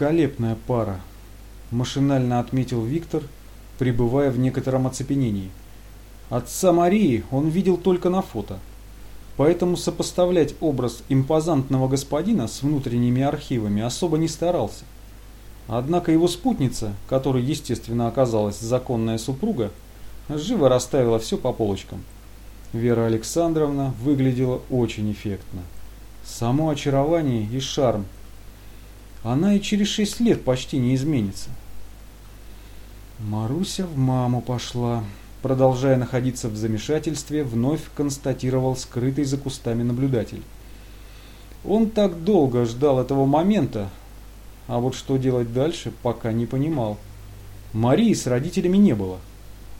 Великолепная пара, машинально отметил Виктор, пребывая в некотором оцепенении. Отца Марии он видел только на фото. Поэтому сопоставлять образ импозантного господина с внутренними архивами особо не старался. Однако его спутница, которой, естественно, оказалась законная супруга, живо расставила все по полочкам. Вера Александровна выглядела очень эффектно. Само очарование и шарм. Она и через шесть лет почти не изменится. Маруся в маму пошла. Продолжая находиться в замешательстве, вновь констатировал скрытый за кустами наблюдатель. Он так долго ждал этого момента, а вот что делать дальше, пока не понимал. Марии с родителями не было.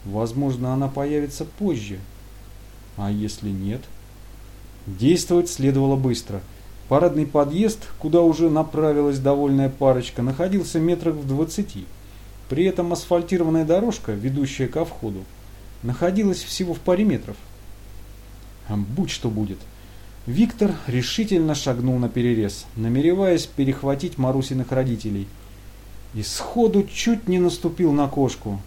Возможно, она появится позже. А если нет? Действовать следовало быстро. Парадный подъезд, куда уже направилась довольная парочка, находился метрах в двадцати. При этом асфальтированная дорожка, ведущая ко входу, находилась всего в паре метров. Будь что будет. Виктор решительно шагнул на перерез, намереваясь перехватить Марусиных родителей. И сходу чуть не наступил на кошку.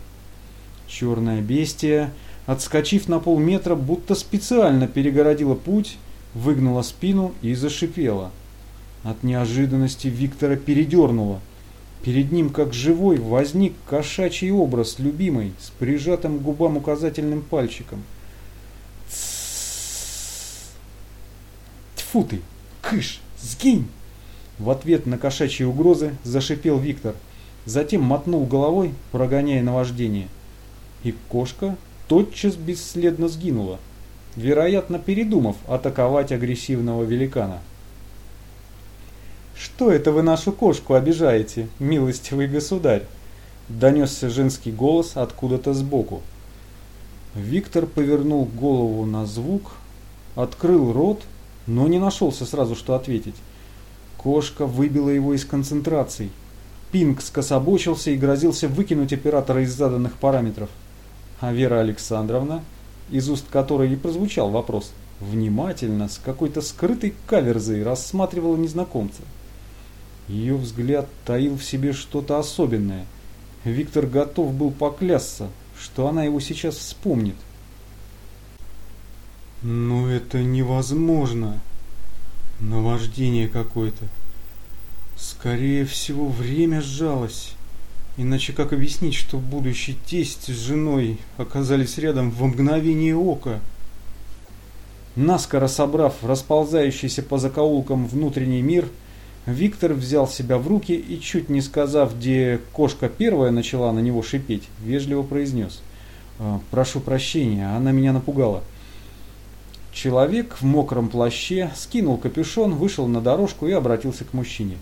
Черное бестия, отскочив на полметра, будто специально перегородила путь, выгнула спину и зашипела. От неожиданности Виктора передернуло – Перед ним, как живой, возник кошачий образ любимой с прижатым к губам указательным пальчиком. Тьфу ты! Кыш! Сгинь! В ответ на кошачьи угрозы зашипел Виктор. Затем мотнул головой, прогоняя наваждение. И кошка тотчас бесследно сгинула, вероятно, передумав атаковать агрессивного великана. «Что это вы нашу кошку обижаете, милостивый государь?» Донесся женский голос откуда-то сбоку. Виктор повернул голову на звук, открыл рот, но не нашелся сразу, что ответить. Кошка выбила его из концентрации. Пинг скособочился и грозился выкинуть оператора из заданных параметров. А Вера Александровна, из уст которой и прозвучал вопрос, внимательно, с какой-то скрытой каверзой рассматривала незнакомца. Ее взгляд таил в себе что-то особенное. Виктор готов был поклясться, что она его сейчас вспомнит. Но это невозможно. Наваждение какое-то. Скорее всего, время сжалось. Иначе как объяснить, что будущий тесть с женой оказались рядом в мгновение ока? Наскоро собрав расползающийся по закоулкам внутренний мир, Виктор взял себя в руки и, чуть не сказав, где кошка первая начала на него шипеть, вежливо произнес. «А, «Прошу прощения, она меня напугала». Человек в мокром плаще скинул капюшон, вышел на дорожку и обратился к мужчине.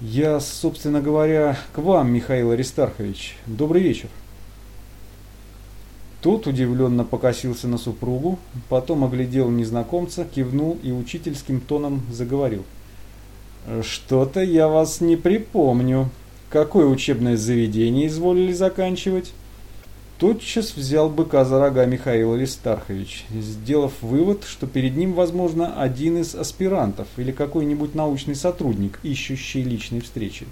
«Я, собственно говоря, к вам, Михаил Аристархович. Добрый вечер». Тот удивленно покосился на супругу, потом оглядел незнакомца, кивнул и учительским тоном заговорил – что-то я вас не припомню. Какое учебное заведение изволили заканчивать? Тотчас взял быка за рога Михаил Аристархович, сделав вывод, что перед ним, возможно, один из аспирантов или какой-нибудь научный сотрудник, ищущий личной встречи.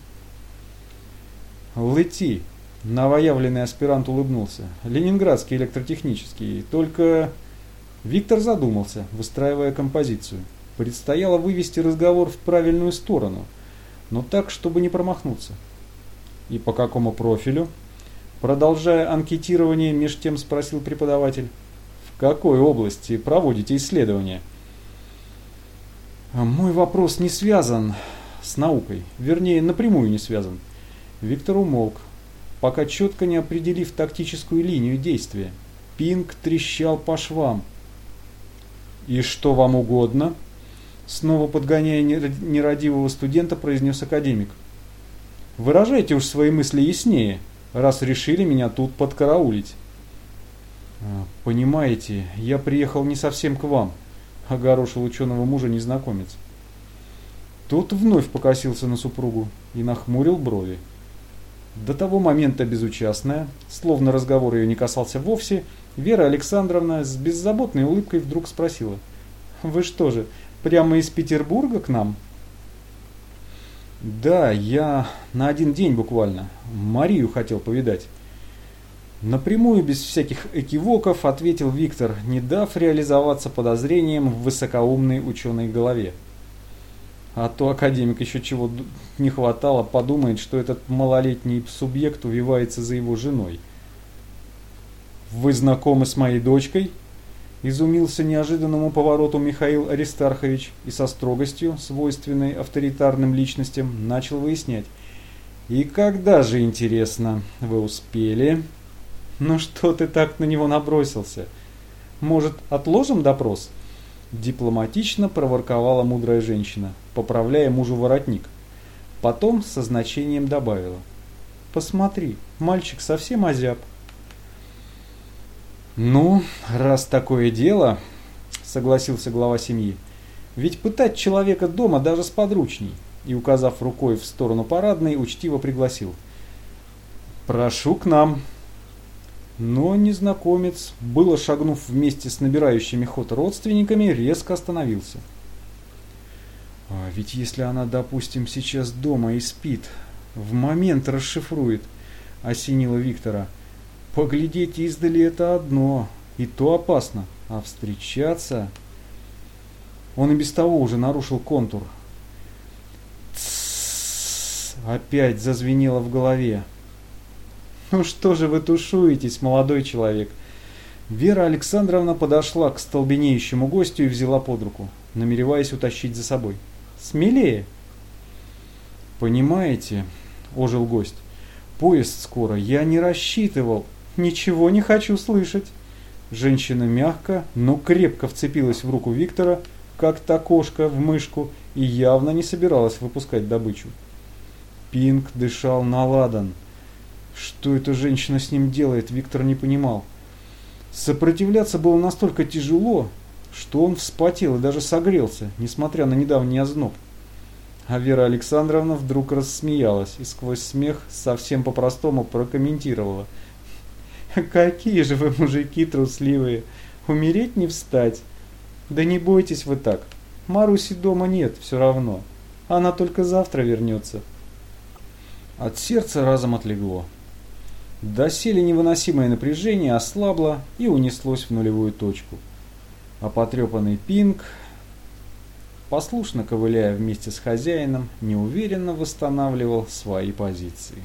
«Лети!» – новоявленный аспирант улыбнулся. «Ленинградский электротехнический, только...» Виктор задумался, выстраивая композицию – Предстояло вывести разговор в правильную сторону, но так, чтобы не промахнуться. И по какому профилю? Продолжая анкетирование, меж тем спросил преподаватель. В какой области проводите исследования? Мой вопрос не связан с наукой, вернее, напрямую не связан. Виктор умолк, пока четко не определив тактическую линию действия. Пинг трещал по швам. «И что вам угодно?» Снова подгоняя нерадивого студента, произнес академик. «Выражайте уж свои мысли яснее, раз решили меня тут подкараулить». «А, «Понимаете, я приехал не совсем к вам», — огорошил ученого мужа незнакомец. Тот вновь покосился на супругу и нахмурил брови. До того момента безучастная, словно разговор ее не касался вовсе, Вера Александровна с беззаботной улыбкой вдруг спросила. «Вы что же, Прямо из Петербурга к нам? Да, я на один день буквально. Марию хотел повидать. Напрямую, без всяких экивоков, ответил Виктор, не дав реализоваться подозрением в высокоумной ученой голове. А то академик еще чего не хватало, подумает, что этот малолетний субъект увивается за его женой. «Вы знакомы с моей дочкой?» Изумился неожиданному повороту Михаил Аристархович и со строгостью, свойственной авторитарным личностям, начал выяснять. «И когда же, интересно, вы успели?» «Ну что ты так на него набросился? Может, отложим допрос?» Дипломатично проворковала мудрая женщина, поправляя мужу воротник. Потом со значением добавила. «Посмотри, мальчик совсем озяб». «Ну, раз такое дело», — согласился глава семьи, «ведь пытать человека дома даже сподручней», и, указав рукой в сторону парадной, учтиво пригласил. «Прошу к нам». Но незнакомец, было шагнув вместе с набирающими ход родственниками, резко остановился. А ведь если она, допустим, сейчас дома и спит, в момент расшифрует, осенила Виктора. Поглядеть издали это одно, и то опасно, а встречаться... Он и без того уже нарушил контур. Тссс, опять зазвенело в голове. «Ну что же вы тушуетесь, молодой человек?» Вера Александровна подошла к столбенеющему гостю и взяла под руку, намереваясь утащить за собой. «Смелее!» «Понимаете?» – ожил гость. «Поезд скоро. Я не рассчитывал. Ничего не хочу слышать». Женщина мягко, но крепко вцепилась в руку Виктора, как та кошка в мышку, и явно не собиралась выпускать добычу. Пинг дышал на ладан – что эта женщина с ним делает, Виктор не понимал. Сопротивляться было настолько тяжело, что он вспотел и даже согрелся, несмотря на недавний озноб. А Вера Александровна вдруг рассмеялась и сквозь смех совсем по-простому прокомментировала. «Какие же вы мужики трусливые! Умереть не встать! Да не бойтесь вы так, Маруси дома нет все равно, она только завтра вернется». От сердца разом отлегло. Доселе невыносимое напряжение ослабло и унеслось в нулевую точку. А потрепанный пинг, послушно ковыляя вместе с хозяином, неуверенно восстанавливал свои позиции.